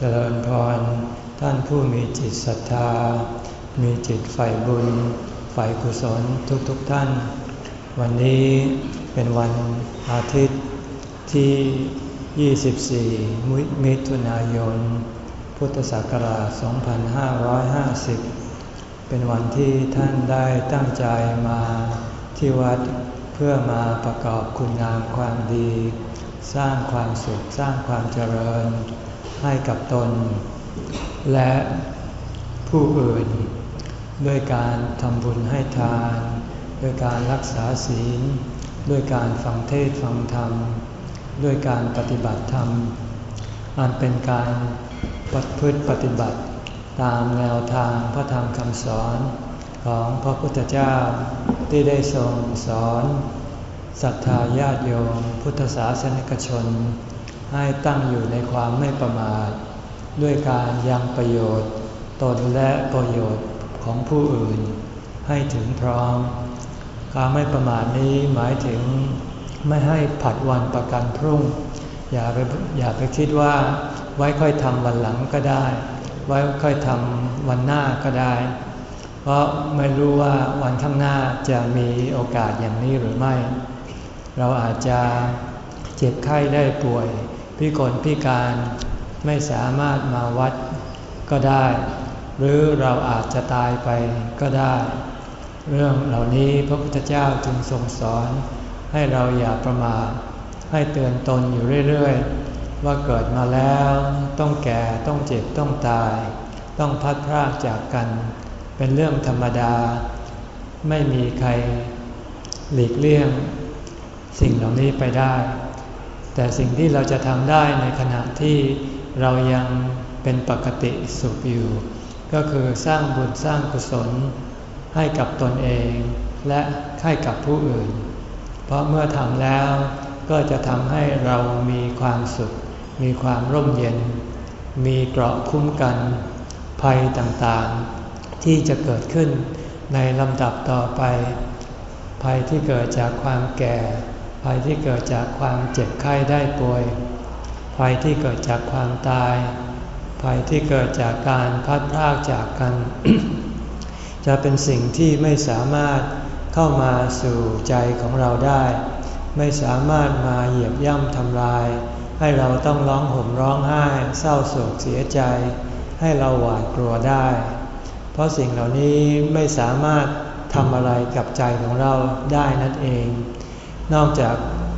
เจริญพร ท่านผู้มีจิตศรัทธา มีจิตใฝ่บุญ ใฝ่กุศลทุกๆทท่าน วันนี้เป็นวันอาทิตย์ที่ 24 มิถุนายน พุทธศักราช 2550 เป็นวันที่ท่านได้ตั้งใจมาที่วัดเพื่อมาประกอบคุณงามความดี สร้างความสุข สร้างความเจริญ ให้กับตน และผู้อื่น ด้วยการทำบุญให้ทาน ด้วยการรักษาศีล ด้วยการฟังเทศฟังธรรม ด้วยการปฏิบัติธรรม อันเป็นการปฏิพฤติปฏิบัติตามแนวทางพระธรรมคำสอนของพระพุทธเจ้าที่ได้ทรงสอนศรัทธาญาติโยมพุทธศาสนิกชน ให้ตั้งอยู่ในความไม่ประมาท ด้วยการยังประโยชน์ ตนและประโยชน์ของผู้อื่น ให้ถึงพร้อมการไม่ประมาทนี้หมายถึงไม่ให้ผัดวันประกันพรุ่ง อย่าไปอย่าไปคิดว่าไว้ค่อยทำวันหลังก็ได้ ไว้ค่อยทำวันหน้าก็ได้ เพราะไม่รู้ว่าวันข้างหน้าจะมีโอกาสอย่างนี้หรือไม่ เราอาจจะเจ็บไข้ได้ป่วย พิกลพิการไม่สามารถมาวัดก็ได้ หรือเราอาจจะตายไปก็ได้ เรื่องเหล่านี้พระพุทธเจ้าจึงทรงสอน ให้เราอย่าประมาทให้เตือนตนอยู่เรื่อยๆ ว่าเกิดมาแล้วต้องแก่ต้องเจ็บต้องตาย ต้องพัดพรากจากกัน เป็นเรื่องธรรมดา ไม่มีใครหลีกเลี่ยง สิ่งเหล่านี้ไปได้ แต่สิ่งที่เราจะทำได้ในขณะที่เรายังเป็นปกติสุขอยู่ ก็คือสร้างบุญสร้างกุศลให้กับตนเอง และให้กับผู้อื่น เพราะเมื่อทำแล้วก็จะทำให้เรามีความสุข มีความร่มเย็น มีเกราะคุ้มกัน ภัยต่างๆ ที่จะเกิดขึ้นในลำดับต่อไป ภัยที่เกิดจากความแก่ ภัยที่เกิดจากความเจ็บไข้ได้ป่วย ภัยที่เกิดจากความตาย ภัยที่เกิดจากการพัดพรากจากกัน จะเป็นสิ่งที่ไม่สามารถเข้ามาสู่ใจของเราได้ ไม่สามารถมาเหยียบย่ำทำลาย ให้เราต้องร้องห่มร้องไห้เศร้าโศกเสียใจ ให้เราหวาดกลัวได้ เพราะสิ่งเหล่านี้ไม่สามารถทำอะไรกับใจของเราได้นั่นเอง นอกจาก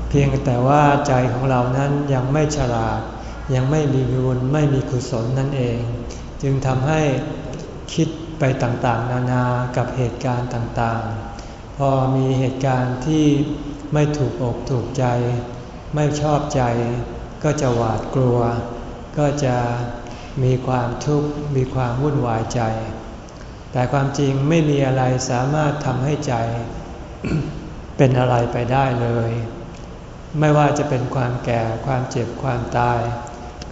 เพียงแต่ว่าใจของเรานั้นยังไม่ฉลาด ยังไม่มีบุญไม่มีกุศลนั่นเอง จึงทำให้คิดไปต่างๆ นานากับเหตุการณ์ต่างๆ พอมีเหตุการณ์ที่ไม่ถูกอกถูกใจ ไม่ชอบใจ ก็จะหวาดกลัว ก็จะมีความทุกข์มีความวุ่นวายใจ แต่ความจริงไม่มีอะไรสามารถทำให้ใจ เป็นอะไรไปได้เลย ไม่ว่าจะเป็นความแก่ความเจ็บความตาย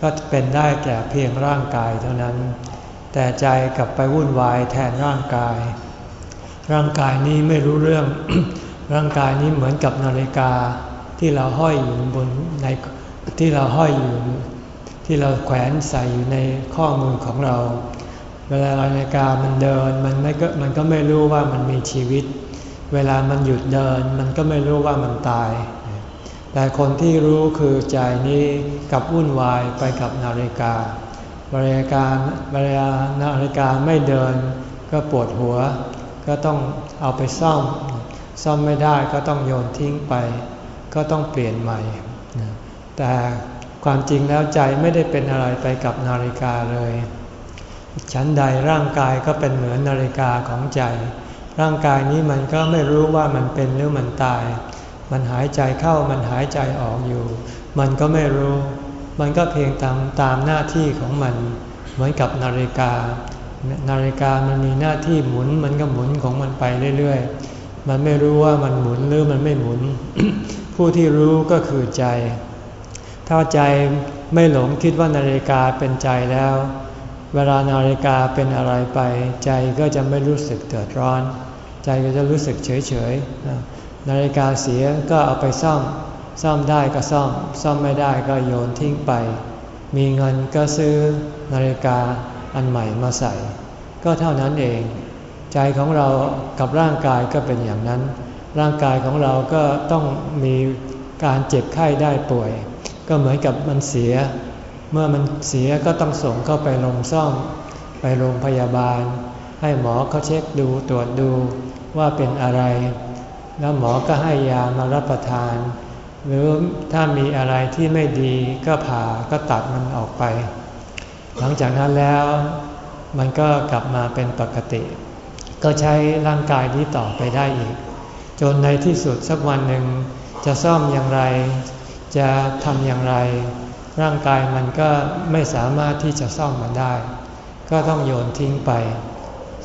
ก็เป็นได้แก่เพียงร่างกายเท่านั้น แต่ใจกลับไปวุ่นวายแทนร่างกาย ร่างกายนี้ไม่รู้เรื่อง ร่างกายนี้เหมือนกับนาฬิกาที่เราห้อยอยู่บนในที่เราห้อยอยู่ ที่เราแขวนใส่อยู่ในข้อมือของเรา เวลานาฬิกามันเดินมันไม่ก็มันก็ไม่รู้ว่ามันมีชีวิต เวลามันหยุดเดินมันก็ไม่รู้ว่ามันตาย แต่คนที่รู้คือใจนี้กับวุ่นวายไปกับนาฬิกาเวลาการเวลานาฬิกาไม่เดินก็ปวดหัว ก็ต้องเอาไปซ่อม ซ่อมไม่ได้ก็ต้องโยนทิ้งไป ก็ต้องเปลี่ยนใหม่ แต่ความจริงแล้วใจไม่ได้เป็นอะไรไปกับนาฬิกาเลย ชั้นใดร่างกายก็เป็นเหมือนนาฬิกาของใจ ร่างกายนี้มันก็ไม่รู้ว่ามันเป็นหรือมันตาย มันหายใจเข้ามันหายใจออกอยู่ มันก็ไม่รู้ มันก็เพียงตามตามหน้าที่ของมัน เหมือนกับนาฬิกา นาฬิกามันมีหน้าที่หมุน มันก็หมุนของมันไปเรื่อยๆ มันไม่รู้ว่ามันหมุนหรือมันไม่หมุน ผู้ที่รู้ก็คือใจ ถ้าใจไม่หลงคิดว่านาฬิกาเป็นใจแล้ว เวลานาฬิกาเป็นอะไรไป ใจก็จะไม่รู้สึกเดือดร้อน ใจก็จะรู้สึกเฉยเฉยนาฬิกาเสียก็เอาไปซ่อม ซ่อมได้ก็ซ่อม ซ่อมไม่ได้ก็โยนทิ้งไป มีเงินก็ซื้อนาฬิกาอันใหม่มาใส่ ก็เท่านั้นเอง ใจของเรากับร่างกายก็เป็นอย่างนั้น ร่างกายของเราก็ต้องมีการเจ็บไข้ได้ป่วย ก็เหมือนกับมันเสีย เมื่อมันเสียก็ต้องส่งเข้าไปโรงซ่อม ไปโรงพยาบาล ให้หมอเขาเช็คดูตรวจดูว่าเป็นอะไร แล้วหมอก็ให้ยามารับประทาน หรือถ้ามีอะไรที่ไม่ดีก็ผ่าก็ตัดมันออกไป หลังจากนั้นแล้วมันก็กลับมาเป็นปกติ ก็ใช้ร่างกายนี้ต่อไปได้อีก จนในที่สุดสักวันหนึ่งจะซ่อมอย่างไร จะทำอย่างไร ร่างกายมันก็ไม่สามารถที่จะซ่อมมันได้ ก็ต้องโยนทิ้งไป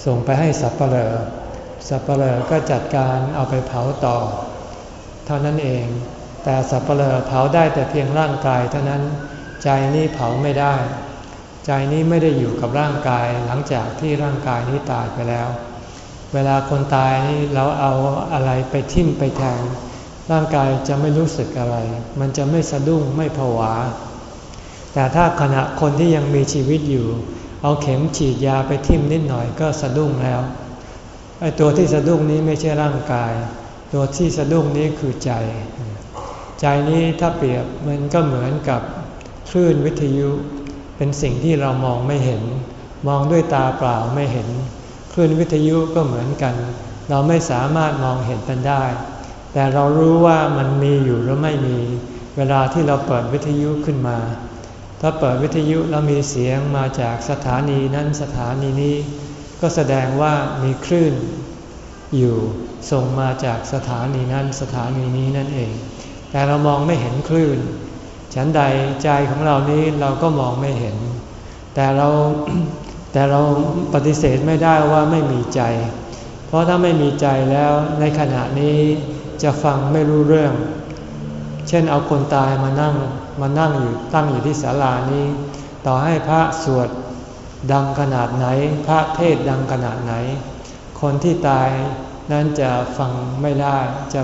ส่งไปให้สับปลอสับปลอก็จัดการเอาไปเผาต่อ เท่านั้นเอง แต่สับปลอเผาได้แต่เพียงร่างกายเท่านั้นใจนี้เผาไม่ได้ ใจนี้ไม่ได้อยู่กับร่างกายหลังจากที่ร่างกายนี้ตายไปแล้ว เวลาคนตายนี่เราเอาอะไรไปทิ่มไปแทงร่างกายจะไม่รู้สึกอะไร มันจะไม่สะดุ้งไม่ผวา แต่ถ้าขณะคนที่ยังมีชีวิตอยู่ เอาเข็มฉีดยาไปทิ่มนิดหน่อยก็สะดุ้งแล้วไอ้ตัวที่สะดุ้งนี้ไม่ใช่ร่างกาย ตัวที่สะดุ้งนี้คือใจ ใจนี้ถ้าเปรียบมันก็เหมือนกับคลื่นวิทยุเป็นสิ่งที่เรามองไม่เห็น มองด้วยตาเปล่าไม่เห็นคลื่นวิทยุก็เหมือนกัน เราไม่สามารถมองเห็นมันได้ แต่เรารู้ว่ามันมีอยู่หรือไม่มี เวลาที่เราเปิดวิทยุขึ้นมา ถ้าเปิดวิทยุแล้วมีเสียงมาจากสถานีนั้นสถานีนี้ ก็แสดงว่ามีคลื่น อยู่ส่งมาจากสถานีนั้นสถานีนี้นั่นเอง แต่เรามองไม่เห็นคลื่น ฉันใดใจของเรานี้เราก็มองไม่เห็น แต่เราแต่เราปฏิเสธไม่ได้ว่าไม่มีใจ เพราะถ้าไม่มีใจแล้วในขณะนี้จะฟังไม่รู้เรื่อง เช่นเอาคนตายมานั่งมานั่งอยู่ตั้งอยู่ที่ศาลานี้ ต่อให้พระสวดดังขนาดไหน พระเทศดังขนาดไหน คนที่ตายนั้นจะฟังไม่ได้จะ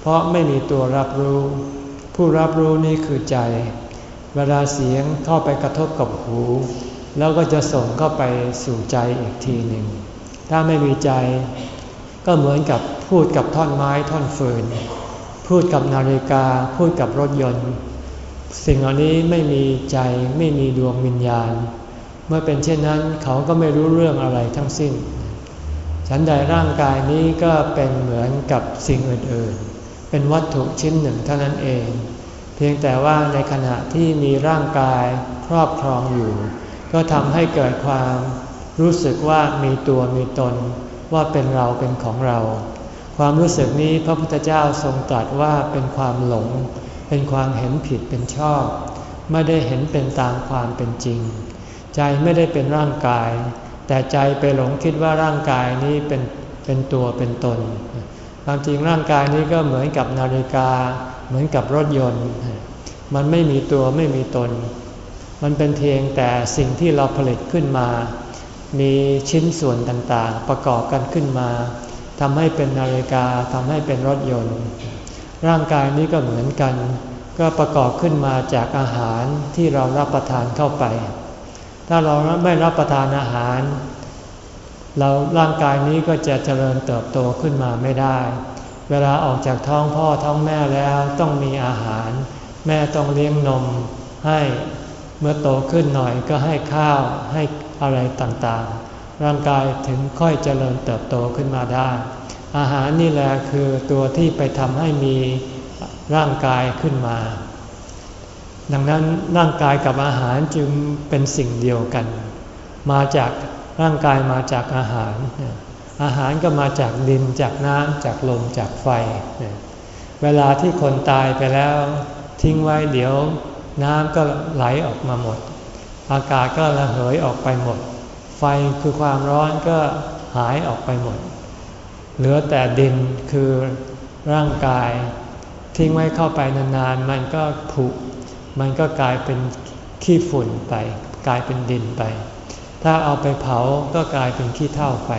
เพราะไม่มีตัวรับรู้ ผู้รับรู้นี่คือใจ เวลาเสียงเข้าไปกระทบกับหู แล้วก็จะส่งเข้าไปสู่ใจอีกทีหนึ่ง ถ้าไม่มีใจ ก็เหมือนกับพูดกับท่อนไม้ท่อนเฟืน พูดกับนาฬิกา พูดกับรถยนต์ สิ่งเหล่านี้ไม่มีใจไม่มีดวงวิญญาณ เมื่อเป็นเช่นนั้นเขาก็ไม่รู้เรื่องอะไรทั้งสิ้น ฉันใดร่างกายนี้ก็เป็นเหมือนกับสิ่งอื่นๆ เป็นวัตถุชิ้นหนึ่งเท่านั้นเอง เพียงแต่ว่าในขณะที่มีร่างกายครอบครองอยู่ ก็ทำให้เกิดความรู้สึกว่ามีตัวมีตนว่าเป็นเราเป็นของเรา ความรู้สึกนี้พระพุทธเจ้าทรงตรัสว่าเป็นความหลง เป็นความเห็นผิดเป็นชอบ ไม่ได้เห็นเป็นตามความเป็นจริง ใจไม่ได้เป็นร่างกาย แต่ใจไปหลงคิดว่าร่างกายนี้เป็นเป็นตัวเป็นตน ความจริงร่างกายนี้ก็เหมือนกับนาฬิกา เหมือนกับรถยนต์ มันไม่มีตัวไม่มีตน มันเป็นเพียงแต่สิ่งที่เราผลิตขึ้นมา มีชิ้นส่วนต่างๆ ประกอบกันขึ้นมา ทำให้เป็นนาฬิกาทำให้เป็นรถยนต์ ร่างกายนี้ก็เหมือนกัน ก็ประกอบขึ้นมาจากอาหารที่เรารับประทานเข้าไป ถ้าเราไม่รับประทานอาหาร เราร่างกายนี้ก็จะเจริญเติบโตขึ้นมาไม่ได้ เวลาออกจากท้องพ่อท้องแม่แล้วต้องมีอาหาร แม่ต้องเลี้ยงนมให้เมื่อโตขึ้นหน่อยก็ให้ข้าวให้อะไรต่างๆ ร่างกายถึงค่อยเจริญเติบโตขึ้นมาได้ อาหารนี่แหละคือตัวที่ไปทำให้มีร่างกายขึ้นมา ดังนั้นร่างกายกับอาหารจึงเป็นสิ่งเดียวกัน มาจากร่างกายมาจากอาหาร อาหารก็มาจากดินจากน้ำจากลมจากไฟ เวลาที่คนตายไปแล้ว ทิ้งไว้เดี๋ยวน้ำก็ไหลออกมาหมด อากาศก็ระเหยออกไปหมด ไฟคือความร้อนก็หายออกไปหมด เหลือแต่ดินคือร่างกาย ทิ้งไว้เข้าไปนานๆ มันก็ผุ มันก็กลายเป็นขี้ฝุ่นไป กลายเป็นดินไป ถ้าเอาไปเผาก็กลายเป็นขี้เถ้าไป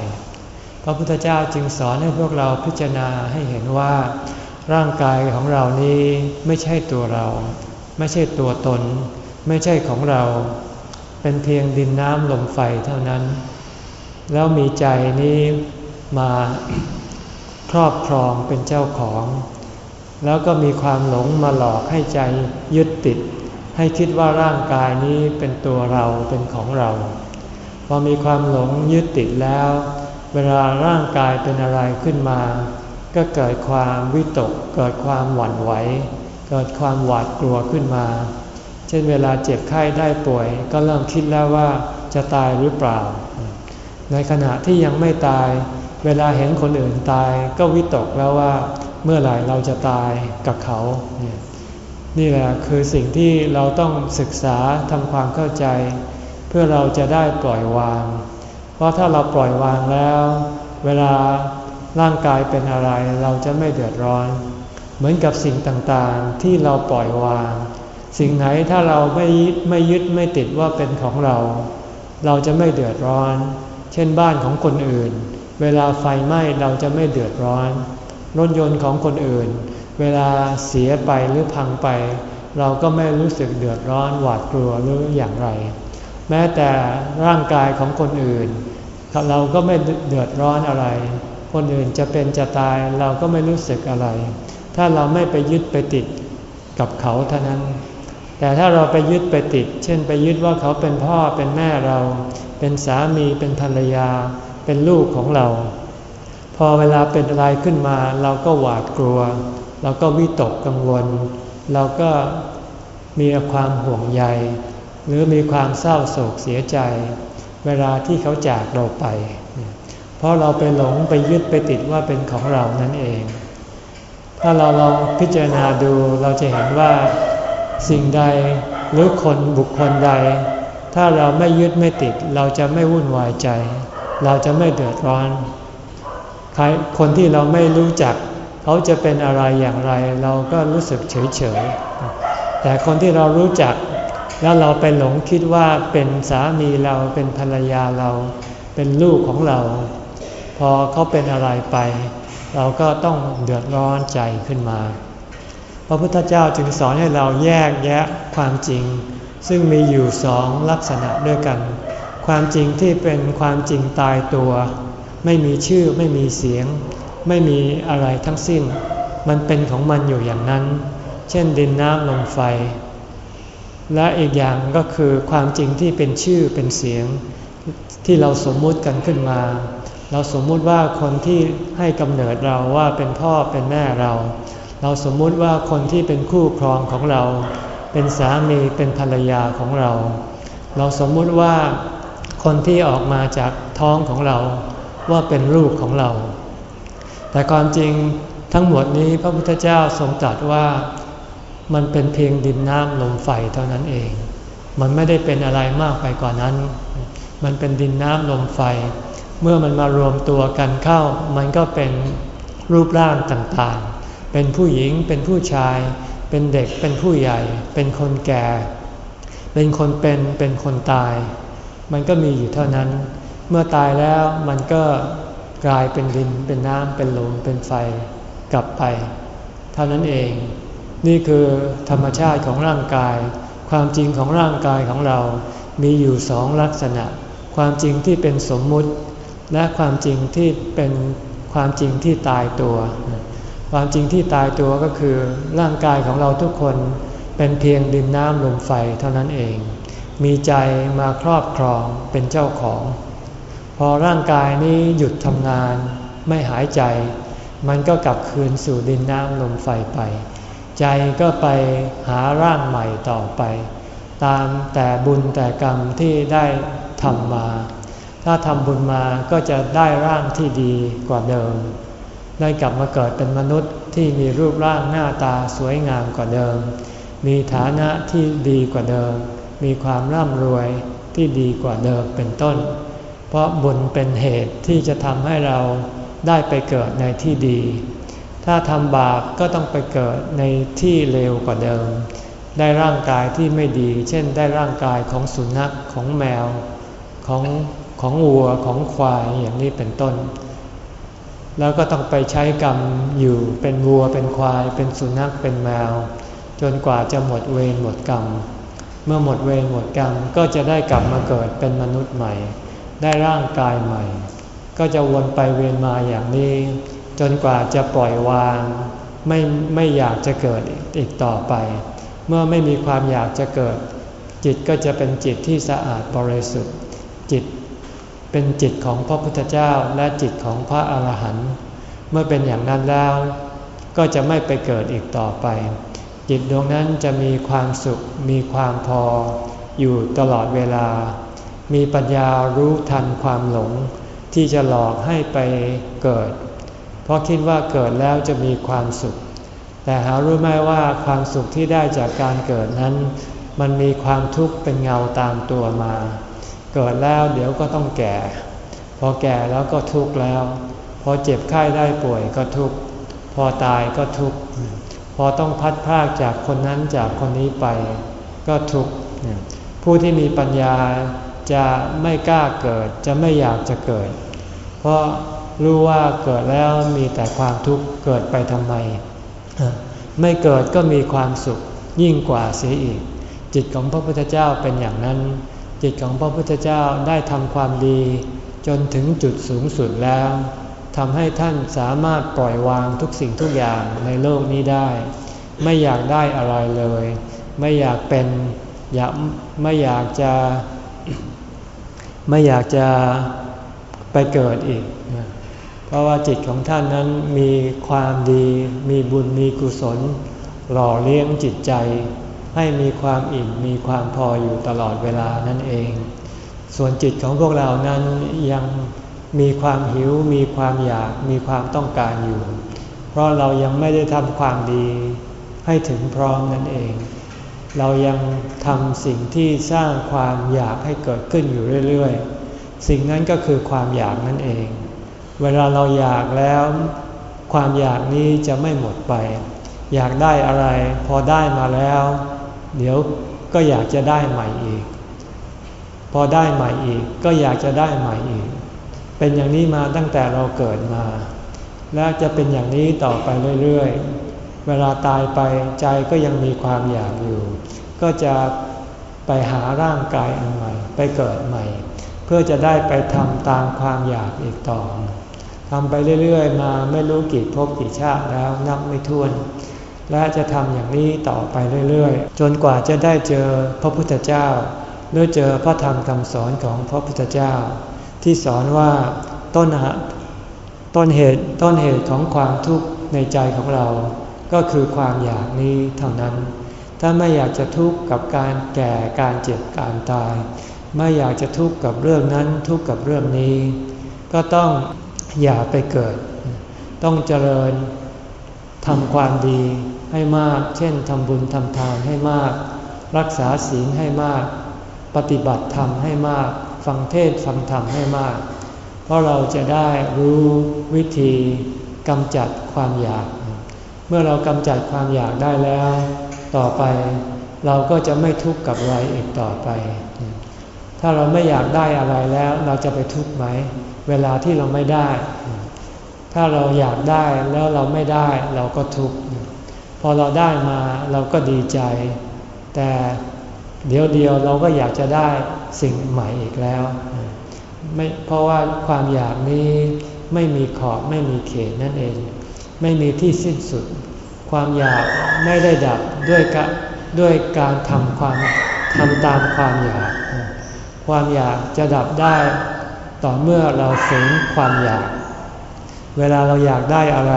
พระพุทธเจ้าจึงสอนให้พวกเราพิจารณาให้เห็นว่า ร่างกายของเรานี้ไม่ใช่ตัวเรา ไม่ใช่ตัวตน ไม่ใช่ของเรา เป็นเพียงดินน้ำลมไฟเท่านั้น แล้วมีใจนี้มาครอบครองเป็นเจ้าของ แล้วก็มีความหลงมาหลอกให้ใจยึดติด ให้คิดว่าร่างกายนี้เป็นตัวเราเป็นของเรา พอมีความหลงยึดติดแล้ว เวลาร่างกายเป็นอะไรขึ้นมา ก็เกิดความวิตก เกิดความหวั่นไหว เกิดความหวาดกลัวขึ้นมา ช่นเวลาเจ็บไข้ได้ป่วย ก็เริ่มคิดแล้วว่าจะตายหรือเปล่า ในขณะที่ยังไม่ตาย เวลาเห็นคนอื่นตาย ก็วิตกแล้วว่า เมื่อไหร่เราจะตายกับเขาเนี่ยนี่แหละคือสิ่งที่เราต้องศึกษาทำความเข้าใจ เพื่อเราจะได้ปล่อยวาง เพราะถ้าเราปล่อยวางแล้ว เวลาร่างกายเป็นอะไรเราจะไม่เดือดร้อน เหมือนกับสิ่งต่างๆที่เราปล่อยวาง สิ่งไหนถ้าเราไม่ไม่ยึดไม่ติดว่าเป็นของเรา เราจะไม่เดือดร้อน เช่นบ้านของคนอื่น เวลาไฟไหม้เราจะไม่เดือดร้อน รถยนต์ของคนอื่น เวลาเสียไปหรือพังไป เราก็ไม่รู้สึกเดือดร้อนหวาดกลัวหรืออย่างไร แม้แต่ร่างกายของคนอื่น เราก็ไม่เดือดร้อนอะไร คนอื่นจะเป็นจะตายเราก็ไม่รู้สึกอะไร ถ้าเราไม่ไปยึดไปติดกับเขาเท่านั้น แต่ถ้าเราไปยึดไปติด เช่นไปยึดว่าเขาเป็นพ่อเป็นแม่เรา เป็นสามีเป็นภรรยา เป็นลูกของเรา พอเวลาเป็นอะไรขึ้นมา เราก็หวาดกลัว เราก็วิตกกังวล เราก็มีความห่วงใย หรือมีความเศร้าโศกเสียใจ เวลาที่เขาจากเราไป เพราะเราไปหลงไปยึดไปติดว่าเป็นของเรานั่นเอง ถ้าเราลองพิจารณาดูเราจะเห็นว่า สิ่งใดหรือคนบุคคลใด ถ้าเราไม่ยึดไม่ติด เราจะไม่วุ่นวายใจ เราจะไม่เดือดร้อนใครคนที่เราไม่รู้จัก เขาจะเป็นอะไรอย่างไร เราก็รู้สึกเฉยเฉยแต่คนที่เรารู้จัก แล้วเราไปหลงคิดว่าเป็นสามีเราเป็นภรรยาเรา เป็นลูกของเรา พอเขาเป็นอะไรไป เราก็ต้องเดือดร้อนใจขึ้นมา ระพุทธเจ้าจึงสอนให้เราแยกแยะความจริง ซึ่งมีอยู่สองลักษณะด้วยกัน ความจริงที่เป็นความจริงตายตัว ไม่มีชื่อไม่มีเสียง ไม่มีอะไรทั้งสิ้น มันเป็นของมันอยู่อย่างนั้น เช่นดินน้ำลมไฟ และอีกอย่างก็คือความจริงที่เป็นชื่อเป็นเสียง ที่เราสมมุติกันขึ้นมา เราสมมุติว่าคนที่ให้กำเนิดเราว่าเป็นพ่อเป็นแม่เรา เราสมมุติว่าคนที่เป็นคู่ครองของเรา เป็นสามีเป็นภรรยาของเรา เราสมมุติว่าคนที่ออกมาจากท้องของเราว่าเป็นลูกของเรา แต่ความจริงทั้งหมดนี้พระพุทธเจ้าทรงตรัสว่ามันเป็นเพียงดินน้ำลมไฟเท่านั้นเอง มันไม่ได้เป็นอะไรมากไปกว่านั้น มันเป็นดินน้ำลมไฟ เมื่อมันมารวมตัวกันเข้า มันก็เป็นรูปร่างต่างๆ เป็นผู้หญิงเป็นผู้ชาย เป็นเด็กเป็นผู้ใหญ่ เป็นคนแก่ เป็นคนเป็นเป็นคนตาย มันก็มีอยู่เท่านั้น เมื่อตายแล้วมันก็กลายเป็นดินเป็นน้ำเป็นลมเป็นไฟกลับไป เท่านั้นเอง นี่คือธรรมชาติของร่างกาย ความจริงของร่างกายของเรา มีอยู่สองลักษณะ ความจริงที่เป็นสมมุติ และความจริงที่เป็นความจริงที่ตายตัว ความจริงที่ตายตัวก็คือร่างกายของเราทุกคนเป็นเพียงดินน้ำลมไฟเท่านั้นเอง มีใจมาครอบครองเป็นเจ้าของ พอร่างกายนี้หยุดทำงานไม่หายใจ มันก็กลับคืนสู่ดินน้ำลมไฟไป ใจก็ไปหาร่างใหม่ต่อไป ตามแต่บุญแต่กรรมที่ได้ทำมา ถ้าทำบุญมาก็จะได้ร่างที่ดีกว่าเดิม ได้กลับมาเกิดเป็นมนุษย์ที่มีรูปร่างหน้าตาสวยงามกว่าเดิม มีฐานะที่ดีกว่าเดิม มีความร่ำรวยที่ดีกว่าเดิมเป็นต้น เพราะบุญเป็นเหตุที่จะทำให้เราได้ไปเกิดในที่ดี ถ้าทำบาปก็ต้องไปเกิดในที่เลวกว่าเดิม ได้ร่างกายที่ไม่ดี เช่นได้ร่างกายของสุนัขของแมว ของของวัวของควายอย่างนี้เป็นต้น แล้วก็ต้องไปใช้กรรมอยู่เป็นวัวเป็นควาย เป็นสุนัขเป็นแมว จนกว่าจะหมดเวรหมดกรรม เมื่อหมดเวรหมดกรรมก็จะได้กลับมาเกิดเป็นมนุษย์ใหม่ ได้ร่างกายใหม่ ก็จะวนไปเวียนมาอย่างนี้ จนกว่าจะปล่อยวาง ไม่ไม่อยากจะเกิดอีกต่อไป เมื่อไม่มีความอยากจะเกิด จิตก็จะเป็นจิตที่สะอาดบริสุทธิ์ เป็นจิตของพระพุทธเจ้าและจิตของพระอาหารหันต์เมื่อเป็นอย่างนั้นแล้ว ก็จะไม่ไปเกิดอีกต่อไป จิตดวงนั้นจะมีความสุข มีความพอ อยู่ตลอดเวลา มีปัญญารู้ทันความหลง ที่จะหลอกให้ไปเกิด เพราะคิดว่าเกิดแล้วจะมีความสุข แต่หารู้ไหมว่าความสุขที่ได้จากการเกิดนั้น มันมีความทุกข์เป็นเงาตามตัวมา เกิดแล้วเดี๋ยวก็ต้องแก่ พอแก่แล้วก็ทุกข์แล้ว พอเจ็บไข้ได้ป่วยก็ทุกข์ พอตายก็ทุกข์ พอต้องพัดพากจากคนนั้นจากคนนี้ไป ก็ทุกข์ ผู้ที่มีปัญญาจะไม่กล้าเกิด จะไม่อยากจะเกิด เพราะรู้ว่าเกิดแล้วมีแต่ความทุกข์เกิดไปทำไม ไม่เกิดก็มีความสุขยิ่งกว่าเสียอีก จิตของพระพุทธเจ้าเป็นอย่างนั้น จิตของพระพุทธเจ้าได้ทำความดี จนถึงจุดสูงสุดแล้วทำให้ท่านสามารถปล่อยวางทุกสิ่งทุกอย่างในโลกนี้ได้ ไม่อยากได้อะไรเลย ไม่อยากเป็นอยากไม่อยากจะ ไม่อยากจะไปเกิดอีก เพราะว่าจิตของท่านนั้นมีความดี มีบุญมีกุศล หล่อเลี้ยงจิตใจ ให้มีความอิ่มมีความพออยู่ตลอดเวลานั่นเอง ส่วนจิตของพวกเรานั้นยังมีความหิว มีความอยากมีความต้องการอยู่ เพราะเรายังไม่ได้ทำความดีให้ถึงพร้อมนั่นเอง เรายังทำสิ่งที่สร้างความอยากให้เกิดขึ้นอยู่เรื่อยๆ สิ่งนั้นก็คือความอยากนั่นเอง เวลาเราอยากแล้ว ความอยากนี้จะไม่หมดไป อยากได้อะไร พอได้มาแล้ว เดี๋ยวก็อยากจะได้ใหม่อีก พอได้ใหม่อีกก็อยากจะได้ใหม่อีก เป็นอย่างนี้มาตั้งแต่เราเกิดมา และจะเป็นอย่างนี้ต่อไปเรื่อยๆ เวลาตายไปใจก็ยังมีความอยากอยู่ ก็จะไปหาร่างกายอันใหม่ ไปเกิดใหม่ เพื่อจะได้ไปทำตามความอยากอีกต่อทำไปเรื่อยๆ มาไม่รู้กี่ภพกี่ชาติแล้วนับไม่ถ้วน และจะทำอย่างนี้ต่อไปเรื่อยๆ จนกว่าจะได้เจอพระพุทธเจ้า หรือเจอพระธรรมคำสอนของพระพุทธเจ้า ที่สอนว่าต้นต้นเหตุต้นเหตุของความทุกข์ในใจของเรา ก็คือความอยากนี้เท่านั้น ถ้าไม่อยากจะทุกข์กับการแก่การเจ็บการตาย ไม่อยากจะทุกข์กับเรื่องนั้นทุกข์กับเรื่องนี้ ก็ต้องอย่าไปเกิด ต้องเจริญทำความดี ให้มาก เช่นทำบุญทำทานให้มาก รักษาศีลให้มาก ปฏิบัติธรรมให้มาก ฟังเทศฟังธรรมให้มาก เพราะเราจะได้รู้วิธีกำจัดความอยาก เมื่อเรากำจัดความอยากได้แล้ว ต่อไปเราก็จะไม่ทุกข์กับอะไรอีกต่อไป ถ้าเราไม่อยากได้อะไรแล้วเราจะไปทุกข์ไหม เวลาที่เราไม่ได้ ถ้าเราอยากได้แล้วเราไม่ได้เราก็ทุกข์ พอเราได้มาเราก็ดีใจ แต่เดี๋ยวเดียวเราก็อยากจะได้สิ่งใหม่อีกแล้วไม่เพราะว่าความอยากนี้ไม่มีขอบไม่มีเขตนั่นเอง ไม่มีที่สิ้นสุด ความอยากไม่ได้ดับด้วยกะด้วยการทำความทำตามความอยาก ความอยากจะดับได้ต่อเมื่อเราฝืนความอยาก เวลาเราอยากได้อะไร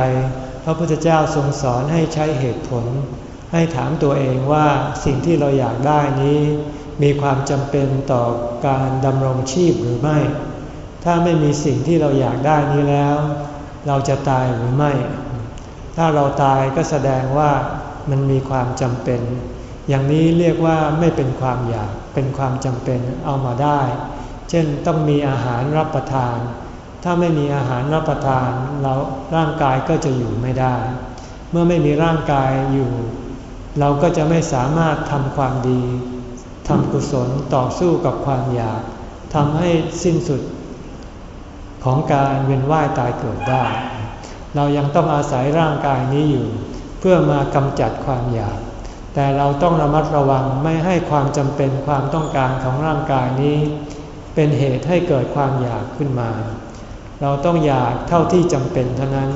พระพุทธเจ้าทรงสอนให้ใช้เหตุผล ให้ถามตัวเองว่าสิ่งที่เราอยากได้นี้ มีความจำเป็นต่อการดำรงชีพหรือไม่ ถ้าไม่มีสิ่งที่เราอยากได้นี้แล้ว เราจะตายหรือไม่ ถ้าเราตายก็แสดงว่ามันมีความจำเป็น อย่างนี้เรียกว่าไม่เป็นความอยากเป็นความจำเป็นเอามาได้ เช่นต้องมีอาหารรับประทาน ถ้าไม่มีอาหารรับประทานเราร่างกายก็จะอยู่ไม่ได้ เมื่อไม่มีร่างกายอยู่ เราก็จะไม่สามารถทำความดีทำกุศลต่อสู้กับความอยากทำให้สิ้นสุดของการเวียนว่ายตายเกิดได้ เรายังต้องอาศัยร่างกายนี้อยู่ เพื่อมากำจัดความอยาก แต่เราต้องระมัดระวังไม่ให้ความจำเป็นความต้องการของร่างกายนี้ เป็นเหตุให้เกิดความอยากขึ้นมา เราต้องอยากเท่าที่จำเป็นเท่านั้น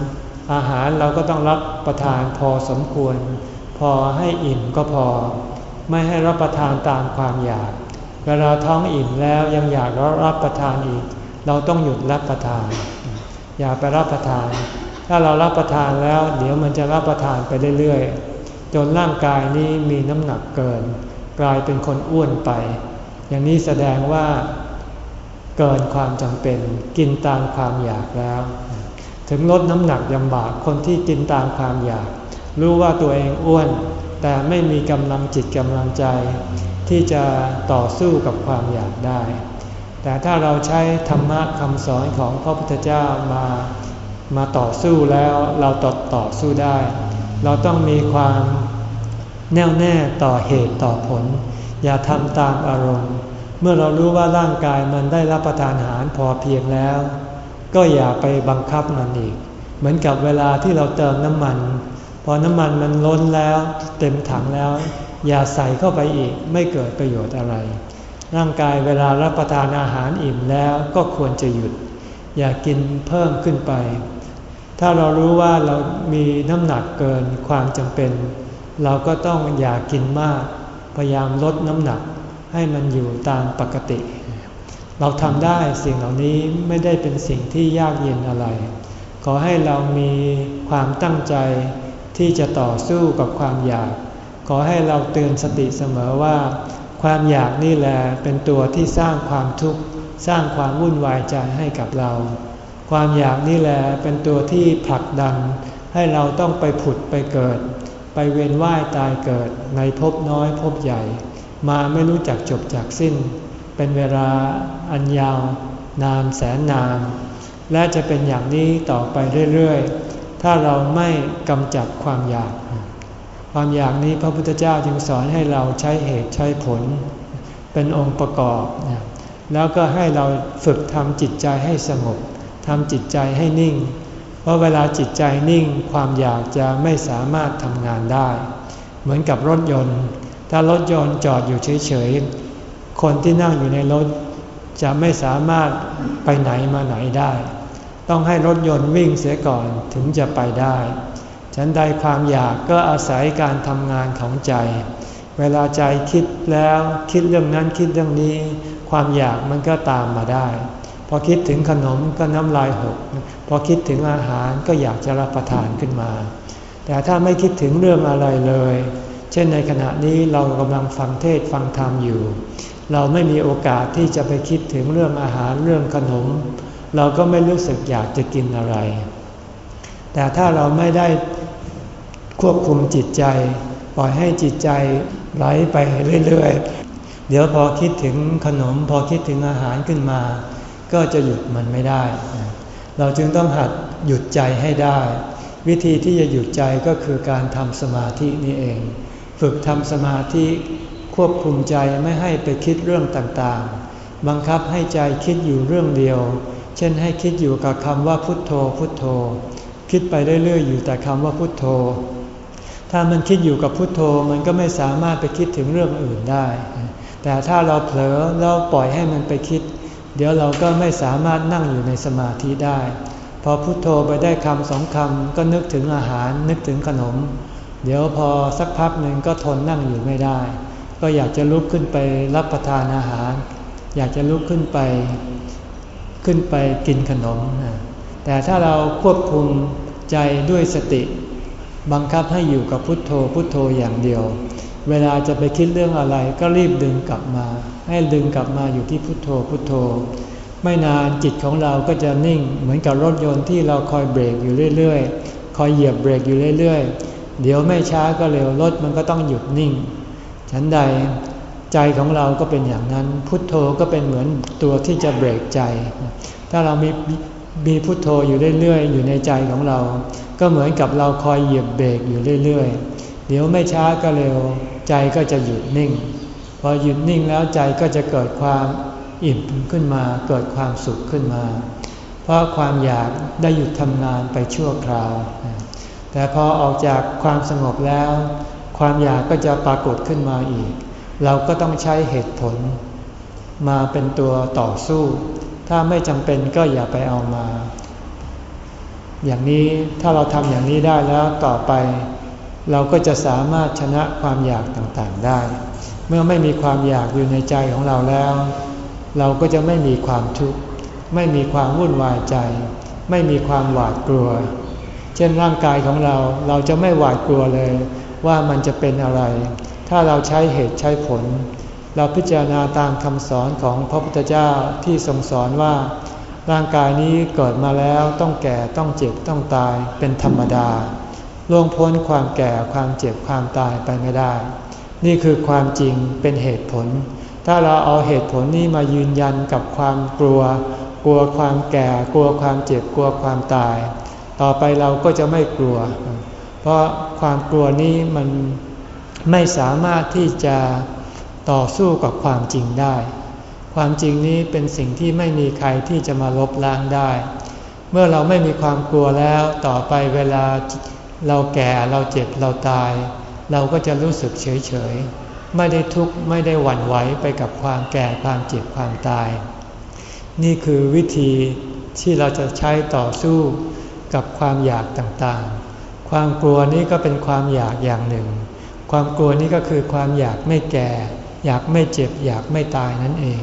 อาหารเราก็ต้องรับประทานพอสมควร พอให้อิ่มก็พอ ไม่ให้รับประทานตามความอยาก เวลาท้องอิ่มแล้วยังอยากรับประทานอีก เราต้องหยุดรับประทาน อย่าไปรับประทาน ถ้าเรารับประทานแล้ว เดี๋ยวมันจะรับประทานไปเรื่อยๆจนร่างกายนี้มีน้ำหนักเกิน กลายเป็นคนอ้วนไป อย่างนี้แสดงว่า เกินความจำเป็นกินตามความอยากแล้ว ถึงลดน้ำหนักยำบากคนที่กินตามความอยาก รู้ว่าตัวเองอ้วน แต่ไม่มีกำลังจิตกำลังใจ ที่จะต่อสู้กับความอยากได้ แต่ถ้าเราใช้ธรรมะคำสอนของพระพุทธเจ้ามามาต่อสู้แล้วเราต่อต่อสู้ได้ เราต้องมีความแน่วแน่ต่อเหตุต่อผล อย่าทำตามอารมณ์ เมื่อเรารู้ว่าร่างกายมันได้รับประทานอาหารพอเพียงแล้ว ก็อย่าไปบังคับมันอีก เหมือนกับเวลาที่เราเติมน้ำมัน พอน้ำมันมันล้นแล้ว เต็มถังแล้ว อย่าใส่เข้าไปอีกไม่เกิดประโยชน์อะไร ร่างกายเวลารับประทานอาหารอิ่มแล้วก็ควรจะหยุด อย่ากินเพิ่มขึ้นไป ถ้าเรารู้ว่าเรามีน้ำหนักเกินความจำเป็น เราก็ต้องอย่ากินมาก พยายามลดน้ำหนัก ให้มันอยู่ตามปกติ เราทำได้สิ่งเหล่านี้ไม่ได้เป็นสิ่งที่ยากเย็นอะไร ขอให้เรามีความตั้งใจที่จะต่อสู้กับความอยาก ขอให้เราเตือนสติเสมอว่า ความอยากนี่แหละเป็นตัวที่สร้างความทุกข์สร้างความวุ่นวายใจให้กับเรา ความอยากนี่แหละเป็นตัวที่ผลักดัน ให้เราต้องไปผุดไปเกิด ไปเวียนว่ายตายเกิดในภพน้อยภพใหญ่ มาไม่รู้จักจบจากสิ้น เป็นเวลาอันยาวนานแสนนาน และจะเป็นอย่างนี้ต่อไปเรื่อยๆ ถ้าเราไม่กำจัดความอยาก ความอยากนี้พระพุทธเจ้าจึงสอนให้เราใช้เหตุใช้ผล เป็นองค์ประกอบ แล้วก็ให้เราฝึกทำจิตใจให้สงบทำจิตใจให้นิ่ง เพราะเวลาจิตใจนิ่ง ความอยากจะไม่สามารถทำงานได้ เหมือนกับรถยนต์ ถ้ารถยนต์จอดอยู่เฉยๆ คนที่นั่งอยู่ในรถจะไม่สามารถไปไหนมาไหนได้ ต้องให้รถยนต์วิ่งเสียก่อนถึงจะไปได้ ฉันใดความอยากก็อาศัยการทำงานของใจ เวลาใจคิดแล้วคิดเรื่องนั้นคิดเรื่องนี้ ความอยากมันก็ตามมาได้ พอคิดถึงขนมก็น้ำลายหก พอคิดถึงอาหารก็อยากจะรับประทานขึ้นมา แต่ถ้าไม่คิดถึงเรื่องอะไรเลย เช่นในขณะนี้เรากำลังฟังเทศฟังธรรมอยู่ เราไม่มีโอกาสที่จะไปคิดถึงเรื่องอาหารเรื่องขนม เราก็ไม่รู้สึกอยากจะกินอะไร แต่ถ้าเราไม่ได้ควบคุมจิตใจ ปล่อยให้จิตใจไหลไปเรื่อยๆ เดี๋ยวพอคิดถึงขนม พอคิดถึงอาหารขึ้นมา ก็จะหยุดมันไม่ได้ เราจึงต้องหัดหยุดใจให้ได้ วิธีที่จะหยุดใจก็คือการทำสมาธินี่เอง ฝึกทำสมาธิควบคุมใจไม่ให้ไปคิดเรื่องต่างๆ บังคับให้ใจคิดอยู่เรื่องเดียว เช่นให้คิดอยู่กับคำว่าพุทโธพุทโธ คิดไปเรื่อยๆอยู่แต่คำว่าพุทโธ ถ้ามันคิดอยู่กับพุทโธมันก็ไม่สามารถไปคิดถึงเรื่องอื่นได้ แต่ถ้าเราเผลอแล้วปล่อยให้มันไปคิด เดี๋ยวเราก็ไม่สามารถนั่งอยู่ในสมาธิได้ พอพุทโธไปได้คำสองคำก็นึกถึงอาหารนึกถึงขนม เดี๋ยวพอสักพักหนึ่งก็ทนนั่งอยู่ไม่ได้ ก็อยากจะลุกขึ้นไปรับประทานอาหาร อยากจะลุกขึ้นไป ขึ้นไปกินขนม แต่ถ้าเราควบคุมใจด้วยสติ บังคับให้อยู่กับพุทโธพุทโธอย่างเดียว เวลาจะไปคิดเรื่องอะไรก็รีบดึงกลับมา ให้ดึงกลับมาอยู่ที่พุทโธพุทโธ ไม่นานจิตของเราก็จะนิ่งเหมือนกับรถยนต์ที่เราคอยเบรกอยู่เรื่อยๆ คอยเหยียบเบรกอยู่เรื่อยๆ เดี๋ยวไม่ช้าก็เร็วรถมันก็ต้องหยุดนิ่ง ฉันใดใจของเราก็เป็นอย่างนั้น พุทโธก็เป็นเหมือนตัวที่จะเบรกใจ ถ้าเรามีมีพุทโธอยู่เรื่อยๆอยู่ในใจของเรา ก็เหมือนกับเราคอยเหยียบเบรกอยู่เรื่อยๆ เดี๋ยวไม่ช้าก็เร็ว ใจก็จะหยุดนิ่ง พอหยุดนิ่งแล้วใจก็จะเกิดความอิ่มขึ้นมา เกิดความสุขขึ้นมา เพราะความอยากได้หยุดทำงานไปชั่วคราว แต่พอออกจากความสงบแล้ว ความอยากก็จะปรากฏขึ้นมาอีก เราก็ต้องใช้เหตุผล มาเป็นตัวต่อสู้ ถ้าไม่จำเป็นก็อย่าไปเอามา อย่างนี้ถ้าเราทำอย่างนี้ได้แล้วต่อไป เราก็จะสามารถชนะความอยากต่างๆได้ เมื่อไม่มีความอยากอยู่ในใจของเราแล้ว เราก็จะไม่มีความทุกข์ไม่มีความวุ่นวายใจ ไม่มีความหวาดกลัว เช่นร่างกายของเราเราจะไม่หวาดกลัวเลย ว่ามันจะเป็นอะไร ถ้าเราใช้เหตุใช้ผล เราพิจารณาตามคำสอนของพระพุทธเจ้าที่ทรงสอนว่า ร่างกายนี้เกิดมาแล้วต้องแก่ต้องเจ็บต้องตายเป็นธรรมดาล่วงพ้นความแก่ความเจ็บความตายไปไม่ได้ นี่คือความจริงเป็นเหตุผล ถ้าเราเอาเหตุผลนี้มายืนยันกับความกลัว กลัวความแก่ กลัวความเจ็บกลัวความตาย ต่อไปเราก็จะไม่กลัว เพราะความกลัวนี้มันไม่สามารถที่จะต่อสู้กับความจริงได้ ความจริงนี้เป็นสิ่งที่ไม่มีใครที่จะมาลบล้างได้ เมื่อเราไม่มีความกลัวแล้วต่อไปเวลาเราแก่เราเจ็บเราตาย เราก็จะรู้สึกเฉยเฉยไม่ได้ทุกข์ไม่ได้หวั่นไหวไปกับความแก่ความเจ็บความตาย นี่คือวิธีที่เราจะใช้ต่อสู้ กับความอยากต่างๆ ความกลัวนี้ก็เป็นความอยากอย่างหนึ่ง ความกลัวนี้ก็คือความอยากไม่แก่ อยากไม่เจ็บ อยากไม่ตายนั่นเอง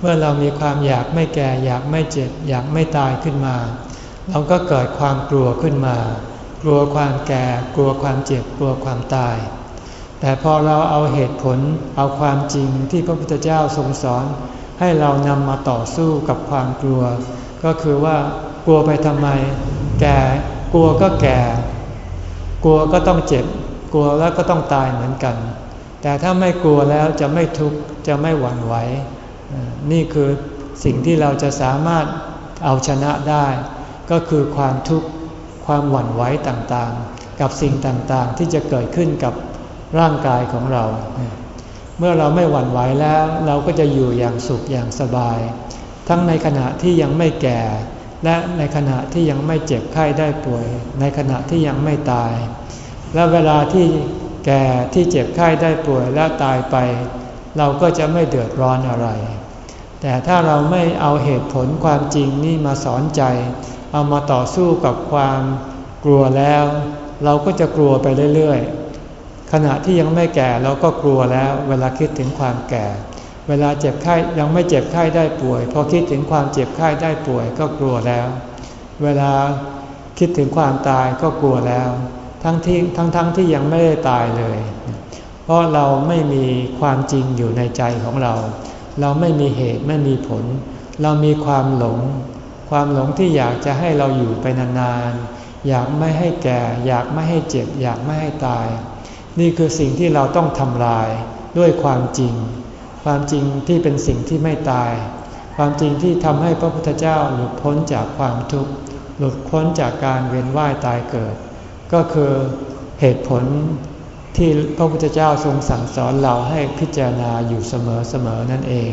เมื่อเรามีความอยากไม่แก่ อยากไม่เจ็บ อยากไม่ตายขึ้นมา เราก็เกิดความกลัวขึ้นมา กลัวความแก่ กลัวความเจ็บ กลัวความตาย แต่พอเราเอาเหตุผล เอาความจริงที่พระพุทธเจ้าทรงสอน ให้เรานำมาต่อสู้กับความกลัว ก็คือว่ากลัวไปทำไม แก่กลัวก็แก่ กลัวก็ต้องเจ็บ กลัวแล้วก็ต้องตายเหมือนกัน แต่ถ้าไม่กลัวแล้วจะไม่ทุกข์จะไม่หวั่นไหวนี่คือสิ่งที่เราจะสามารถเอาชนะได้ ก็คือความทุกข์ความหวั่นไหวต่างๆ กับสิ่งต่างๆ ที่จะเกิดขึ้นกับร่างกายของเรา เมื่อเราไม่หวั่นไหวแล้ว เราก็จะอยู่อย่างสุขอย่างสบาย ทั้งในขณะที่ยังไม่แก่ และในขณะที่ยังไม่เจ็บไข้ได้ป่วย ในขณะที่ยังไม่ตาย และเวลาที่แก่ที่เจ็บไข้ได้ป่วยและตายไป เราก็จะไม่เดือดร้อนอะไร แต่ถ้าเราไม่เอาเหตุผลความจริงนี่มาสอนใจ เอามาต่อสู้กับความกลัวแล้ว เราก็จะกลัวไปเรื่อยๆขณะที่ยังไม่แก่เราก็กลัวแล้ว เวลาคิดถึงความแก่ เวลาเจ็บไข้ยังไม่เจ็บไข้ได้ป่วย พอคิดถึงความเจ็บไข้ได้ป่วยก็กลัวแล้ว เวลาคิดถึงความตายก็กลัวแล้ว ทั้งที่ทั้งทั้งที่ยังไม่ได้ตายเลย เพราะเราไม่มีความจริงอยู่ในใจของเรา เราไม่มีเหตุไม่มีผล เรามีความหลง ความหลงที่อยากจะให้เราอยู่ไปนานๆอยากไม่ให้แก่ อยากไม่ให้เจ็บ อยากไม่ให้ตาย นี่คือสิ่งที่เราต้องทำลายด้วยความจริง ความจริงที่เป็นสิ่งที่ไม่ตาย ความจริงที่ทำให้พระพุทธเจ้าหลุดพ้นจากความทุกข์หลุดพ้นจากการเวียนว่ายตายเกิด ก็คือเหตุผลที่พระพุทธเจ้าทรงสั่งสอนเราให้พิจารณาอยู่เสมอๆนั่นเอง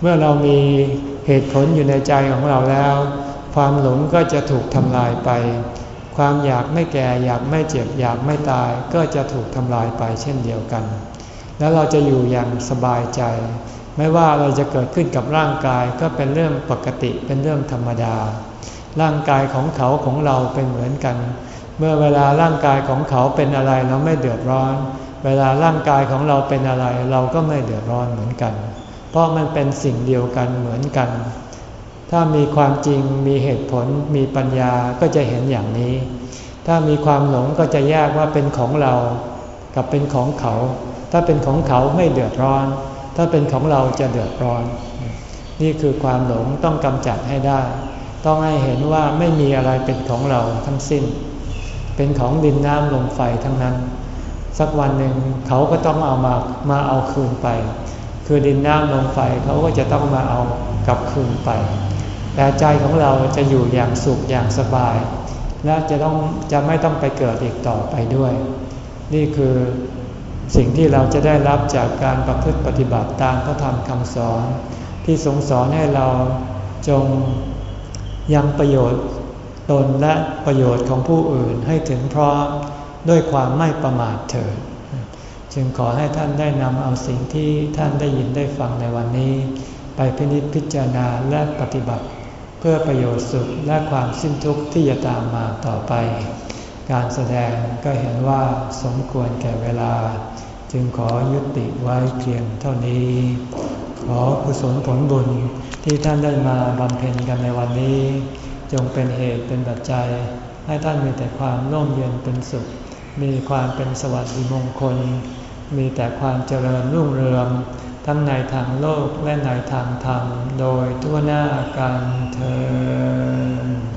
เมื่อเรามีเหตุผลอยู่ในใจของเราแล้ว ความหลงก็จะถูกทำลายไป ความอยากไม่แก่อยากไม่เจ็บอยากไม่ตายก็จะถูกทำลายไปเช่นเดียวกัน แล้วเราจะอยู่อย่างสบายใจ ไม่ว่าอะไรจะเกิดขึ้นกับร่างกายก็เป็นเรื่องปกติเป็นเรื่องธรรมดา ร่างกายของเขาของเราเป็นเหมือนกัน เมื่อเวลาร่างกายของเขาเป็นอะไรเราไม่เดือดร้อน เวลาร่างกายของเราเป็นอะไร เราก็ไม่เดือดร้อนเหมือนกัน เพราะมันเป็นสิ่งเดียวกันเหมือนกัน ถ้ามีความจริงมีเหตุผลมีปัญญาก็จะเห็นอย่างนี้ ถ้ามีความหลงก็จะแยกว่าเป็นของเรา กับเป็นของเขา ถ้าเป็นของเขาไม่เดือดร้อน ถ้าเป็นของเราจะเดือดร้อน นี่คือความหลงต้องกำจัดให้ได้ ต้องให้เห็นว่าไม่มีอะไรเป็นของเราทั้งสิ้น เป็นของดินน้ำลมไฟทั้งนั้น สักวันหนึ่งเขาก็ต้องเอามามาเอาคืนไป คือดินน้ำลมไฟเขาก็จะต้องมาเอากลับคืนไป แต่ใจของเราจะอยู่อย่างสุขอย่างสบาย และจะต้องจะไม่ต้องไปเกิดอีกต่อไปด้วย นี่คือ สิ่งที่เราจะได้รับจากการประพฤติปฏิบัติตามพระธรรมคำสอน ที่ทรงสอนให้เราจงยังประโยชน์ตนและประโยชน์ของผู้อื่นให้ถึงพร้อมด้วยความไม่ประมาทเถิด จึงขอให้ท่านได้นำเอาสิ่งที่ท่านได้ยินได้ฟังในวันนี้ ไปพินิจพิจารณาและปฏิบัติ เพื่อประโยชน์สุขและความสิ้นทุกข์ที่จะตามมาต่อไป การแสดงก็เห็นว่าสมควรแก่เวลา จึงขอยุติไว้เพียงเท่านี้ ขอกุศลผลบุญที่ท่านได้มาบำเพ็ญกันในวันนี้ จงเป็นเหตุเป็นปัจจัย ให้ท่านมีแต่ความร่มเย็นเป็นสุข มีความเป็นสวัสดิมงคล มีแต่ความเจริญรุ่งเรืองทั้งในทางโลกและในทางธรรม โดยทั่วหน้ากันเธอ